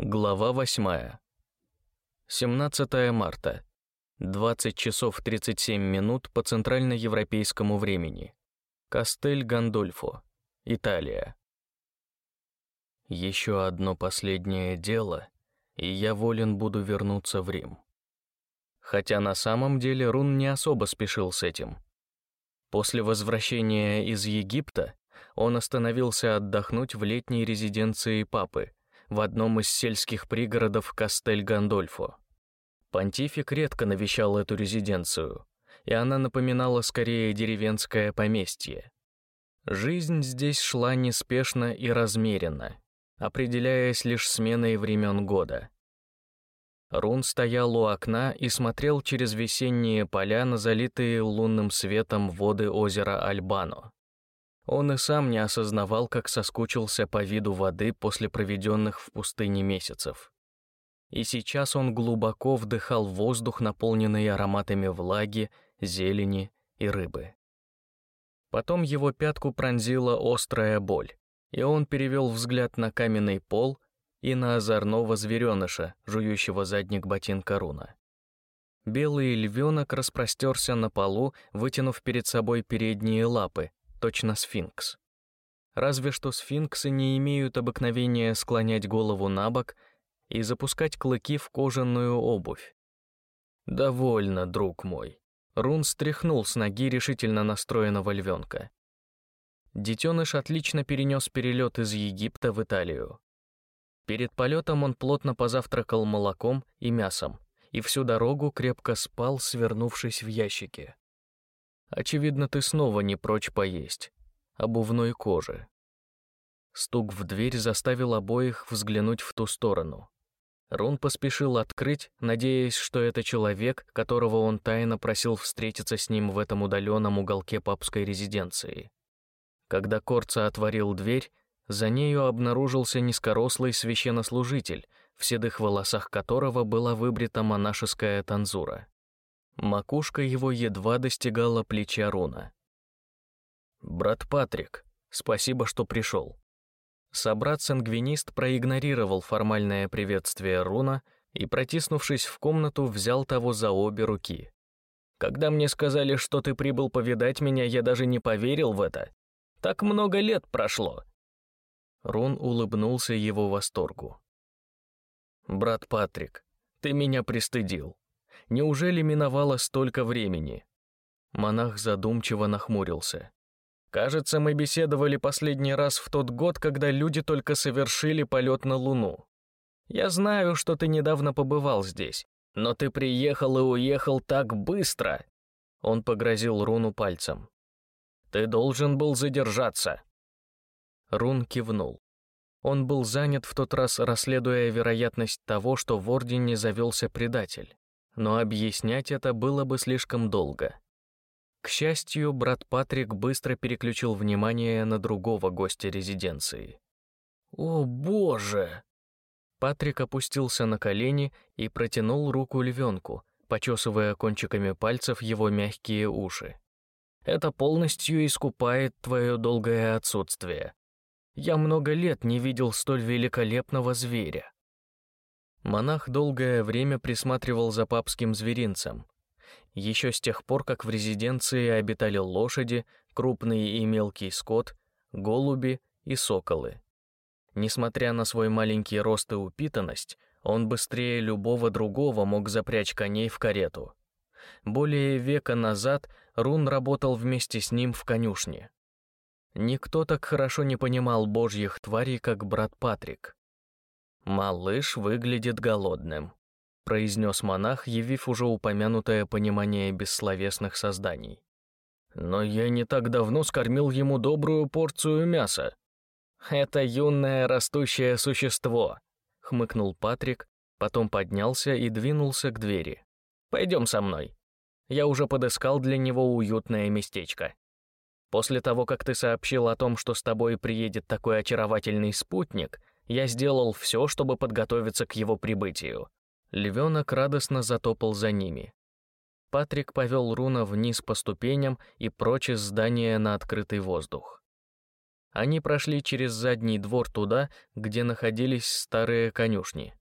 Глава 8. 17 марта. 20 часов 37 минут по центральноевропейскому времени. Кастель Гандольфо, Италия. Еще одно последнее дело, и я волен буду вернуться в Рим. Хотя на самом деле Рун не особо спешил с этим. После возвращения из Египта он остановился отдохнуть в летней резиденции папы – в одном из сельских пригородов Кастель-Гандольфо. Понтифик редко навещал эту резиденцию, и она напоминала скорее деревенское поместье. Жизнь здесь шла неспешно и размеренно, определяясь лишь сменой времен года. Рун стоял у окна и смотрел через весенние поля на залитые лунным светом воды озера Альбано. Он и сам не осознавал, как соскучился по виду воды после проведенных в пустыне месяцев. И сейчас он глубоко вдыхал воздух, наполненный ароматами влаги, зелени и рыбы. Потом его пятку пронзила острая боль, и он перевел взгляд на каменный пол и на озорного звереныша, жующего задник ботинка руна. Белый львенок распростерся на полу, вытянув перед собой передние лапы, точно сфинкс. Разве что сфинксы не имеют обыкновения склонять голову на бок и запускать клыки в кожаную обувь. «Довольно, друг мой». Рун стряхнул с ноги решительно настроенного львенка. Детеныш отлично перенес перелет из Египта в Италию. Перед полетом он плотно позавтракал молоком и мясом и всю дорогу крепко спал, свернувшись в ящике. Очевидно, ты снова не прочь поесть. Обувной кожи. Стук в дверь заставил обоих взглянуть в ту сторону. Рун поспешил открыть, надеясь, что это человек, которого он тайно просил встретиться с ним в этом удаленном уголке папской резиденции. Когда Корца отворил дверь, за нею обнаружился низкорослый священнослужитель, в седых волосах которого была выбрита монашеская танзура. Макушка его едва достигала плеча Руна. «Брат Патрик, спасибо, что пришел». Собрат-сангвинист проигнорировал формальное приветствие Руна и, протиснувшись в комнату, взял того за обе руки. «Когда мне сказали, что ты прибыл повидать меня, я даже не поверил в это. Так много лет прошло». Рун улыбнулся его восторгу. «Брат Патрик, ты меня пристыдил. Неужели миновало столько времени? Монах задумчиво нахмурился. Кажется, мы беседовали последний раз в тот год, когда люди только совершили полет на Луну. Я знаю, что ты недавно побывал здесь, но ты приехал и уехал так быстро. Он погрозил Руну пальцем. Ты должен был задержаться. Рун кивнул. Он был занят в тот раз, расследуя вероятность того, что в Ордене завелся предатель но объяснять это было бы слишком долго. К счастью, брат Патрик быстро переключил внимание на другого гостя резиденции. «О, боже!» Патрик опустился на колени и протянул руку львенку, почесывая кончиками пальцев его мягкие уши. «Это полностью искупает твое долгое отсутствие. Я много лет не видел столь великолепного зверя». Монах долгое время присматривал за папским зверинцем. Еще с тех пор, как в резиденции обитали лошади, крупный и мелкий скот, голуби и соколы. Несмотря на свой маленький рост и упитанность, он быстрее любого другого мог запрячь коней в карету. Более века назад Рун работал вместе с ним в конюшне. Никто так хорошо не понимал божьих тварей, как брат Патрик. «Малыш выглядит голодным», — произнес монах, явив уже упомянутое понимание бессловесных созданий. «Но я не так давно скормил ему добрую порцию мяса». «Это юное растущее существо», — хмыкнул Патрик, потом поднялся и двинулся к двери. «Пойдем со мной. Я уже подыскал для него уютное местечко. После того, как ты сообщил о том, что с тобой приедет такой очаровательный спутник, я сделал все, чтобы подготовиться к его прибытию. Львенок радостно затопал за ними. Патрик повел Руна вниз по ступеням и прочь из здания на открытый воздух. Они прошли через задний двор туда, где находились старые конюшни.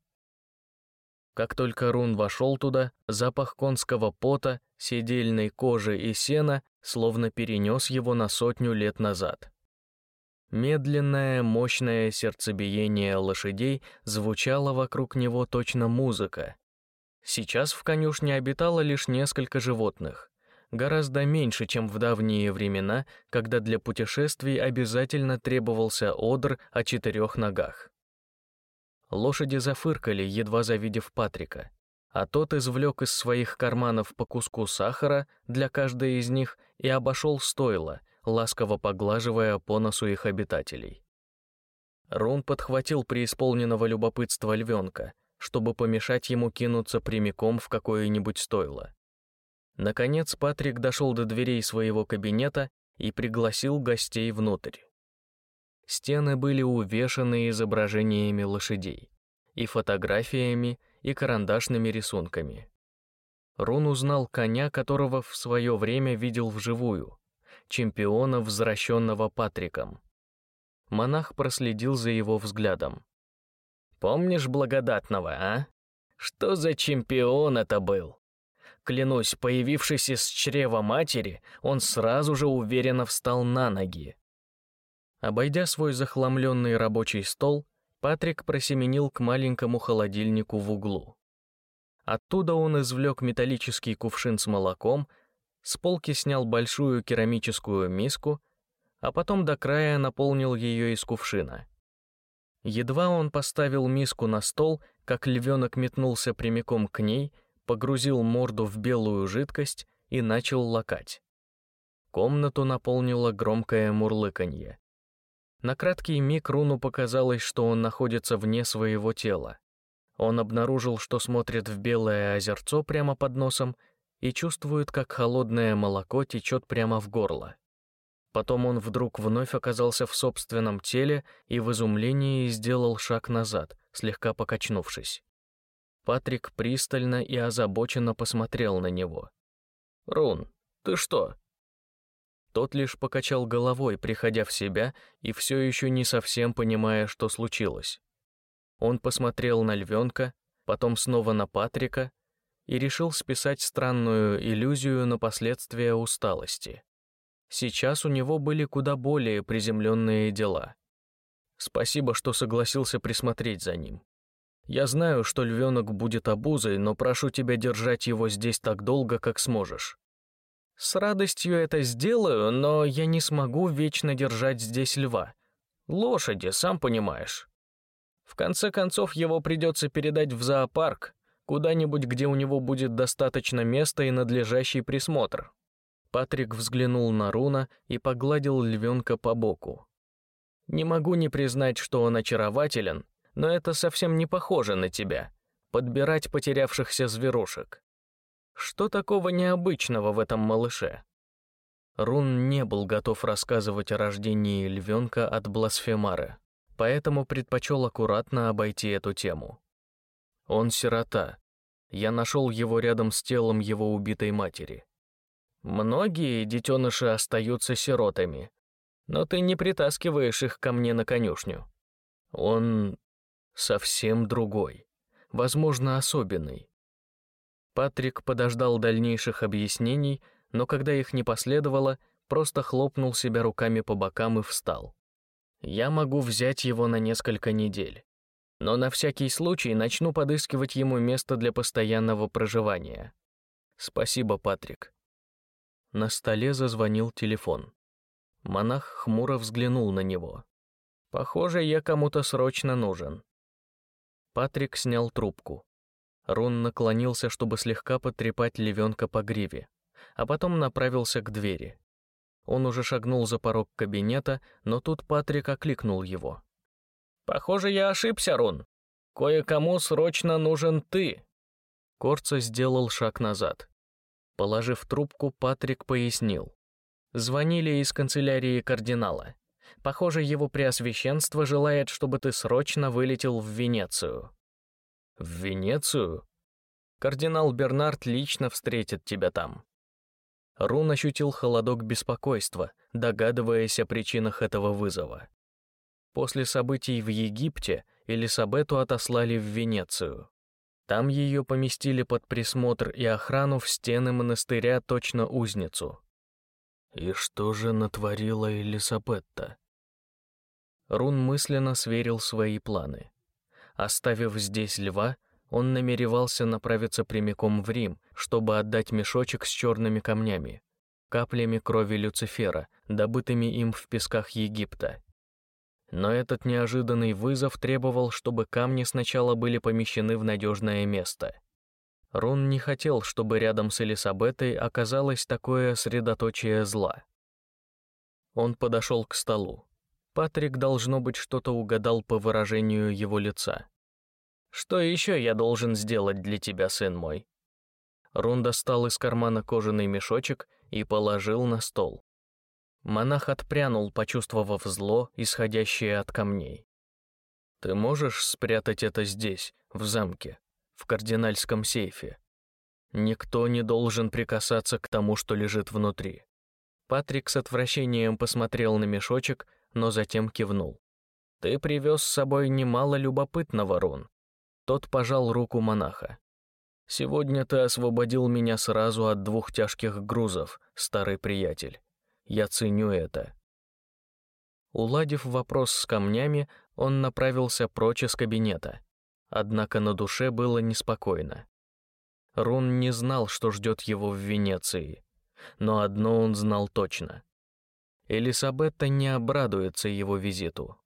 Как только Рун вошел туда, запах конского пота, седельной кожи и сена словно перенес его на сотню лет назад. Медленное, мощное сердцебиение лошадей звучало вокруг него точно музыка. Сейчас в конюшне обитало лишь несколько животных, гораздо меньше, чем в давние времена, когда для путешествий обязательно требовался одр о четырех ногах. Лошади зафыркали, едва завидев Патрика, а тот извлек из своих карманов по куску сахара для каждой из них и обошел стойло, ласково поглаживая по носу их обитателей. Рун подхватил преисполненного любопытства львенка, чтобы помешать ему кинуться прямиком в какое-нибудь стойло. Наконец Патрик дошел до дверей своего кабинета и пригласил гостей внутрь. Стены были увешаны изображениями лошадей, и фотографиями, и карандашными рисунками. Рун узнал коня, которого в свое время видел вживую, чемпиона, возвращенного Патриком. Монах проследил за его взглядом. «Помнишь благодатного, а? Что за чемпион это был?» Клянусь, появившись из чрева матери, он сразу же уверенно встал на ноги. Обойдя свой захламленный рабочий стол, Патрик просеменил к маленькому холодильнику в углу. Оттуда он извлек металлический кувшин с молоком, с полки снял большую керамическую миску, а потом до края наполнил ее из кувшина. Едва он поставил миску на стол, как львенок метнулся прямиком к ней, погрузил морду в белую жидкость и начал лакать. Комнату наполнило громкое мурлыканье. На краткий миг Руну показалось, что он находится вне своего тела. Он обнаружил, что смотрит в белое озерцо прямо под носом и чувствует, как холодное молоко течет прямо в горло. Потом он вдруг вновь оказался в собственном теле и в изумлении сделал шаг назад, слегка покачнувшись. Патрик пристально и озабоченно посмотрел на него. «Рун, ты что?» Тот лишь покачал головой, приходя в себя и все еще не совсем понимая, что случилось. Он посмотрел на львенка, потом снова на Патрика и решил списать странную иллюзию на последствия усталости. Сейчас у него были куда более приземленные дела. Спасибо, что согласился присмотреть за ним. Я знаю, что львенок будет обузой, но прошу тебя держать его здесь так долго, как сможешь. С радостью это сделаю, но я не смогу вечно держать здесь льва. Лошади, сам понимаешь. В конце концов, его придется передать в зоопарк, куда-нибудь, где у него будет достаточно места и надлежащий присмотр. Патрик взглянул на Руна и погладил львенка по боку. Не могу не признать, что он очарователен, но это совсем не похоже на тебя. Подбирать потерявшихся зверушек. Что такого необычного в этом малыше? Рун не был готов рассказывать о рождении львенка от бласфемара, поэтому предпочел аккуратно обойти эту тему. Он сирота. Я нашел его рядом с телом его убитой матери. Многие детеныши остаются сиротами, но ты не притаскиваешь их ко мне на конюшню. Он совсем другой, возможно, особенный. Патрик подождал дальнейших объяснений, но когда их не последовало, просто хлопнул себя руками по бокам и встал. Я могу взять его на несколько недель, но на всякий случай начну подыскивать ему место для постоянного проживания. Спасибо, Патрик. На столе зазвонил телефон. Монах хмуро взглянул на него. Похоже, я кому-то срочно нужен. Патрик снял трубку. Рон наклонился, чтобы слегка потрепать левенка по гриве, а потом направился к двери. Он уже шагнул за порог кабинета, но тут Патрик окликнул его. «Похоже, я ошибся, Рон. Кое-кому срочно нужен ты». Корца сделал шаг назад. Положив трубку, Патрик пояснил. «Звонили из канцелярии кардинала. Похоже, его преосвященство желает, чтобы ты срочно вылетел в Венецию». В Венецию? Кардинал Бернард лично встретит тебя там. Рун ощутил холодок беспокойства, догадываясь о причинах этого вызова. После событий в Египте Элисабету отослали в Венецию. Там ее поместили под присмотр и охрану в стены монастыря точно узницу. И что же натворила Элисабетта? Рун мысленно сверил свои планы. Оставив здесь льва, он намеревался направиться прямиком в Рим, чтобы отдать мешочек с черными камнями, каплями крови Люцифера, добытыми им в песках Египта. Но этот неожиданный вызов требовал, чтобы камни сначала были помещены в надежное место. Рун не хотел, чтобы рядом с Элисабетой оказалось такое средоточие зла. Он подошел к столу. Патрик, должно быть, что-то угадал по выражению его лица. Что еще я должен сделать для тебя, сын мой?» Рун достал из кармана кожаный мешочек и положил на стол. Монах отпрянул, почувствовав зло, исходящее от камней. «Ты можешь спрятать это здесь, в замке, в кардинальском сейфе? Никто не должен прикасаться к тому, что лежит внутри». Патрик с отвращением посмотрел на мешочек, но затем кивнул. «Ты привез с собой немало любопытного, Рун. Тот пожал руку монаха. «Сегодня ты освободил меня сразу от двух тяжких грузов, старый приятель. Я ценю это». Уладив вопрос с камнями, он направился прочь из кабинета. Однако на душе было неспокойно. Рун не знал, что ждет его в Венеции. Но одно он знал точно. Элисабетта не обрадуется его визиту.